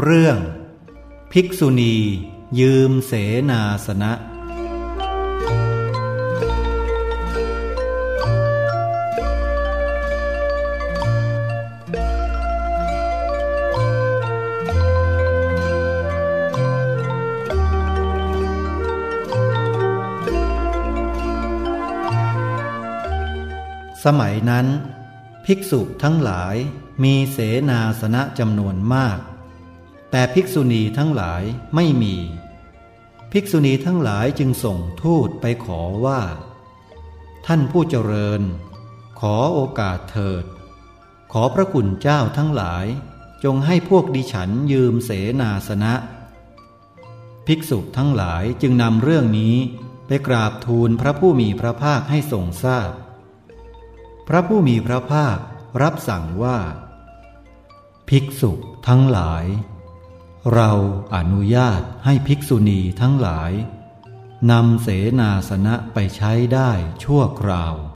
เรื่อง ภิกษุณี ยืมเสนาสนะ สมัยนั้น ภิกษุทั้งหลายมีเสนาสนะจำนวนมาก แต่ภิกษุณีทั้งหลายไม่มี ภิกษุณีทั้งหลายจึงส่งทูตไปขอว่า ท่านผู้เจริญ ขอโอกาสเถิด ขอพระคุณเจ้าทั้งหลาย จงให้พวกดิฉันยืมเสนาสนะ ภิกษุทั้งหลายจึงนำเรื่องนี้ไปกราบทูลพระผู้มีพระภาคให้ทรงทราบพพระผู้มีพระภาครับสั่งว่า ภิกษุทั้งหลาย เราอนุญาตให้ภิกษุณีทั้งหลายนำเสนาสนะไปใช้ได้ชั่วคราว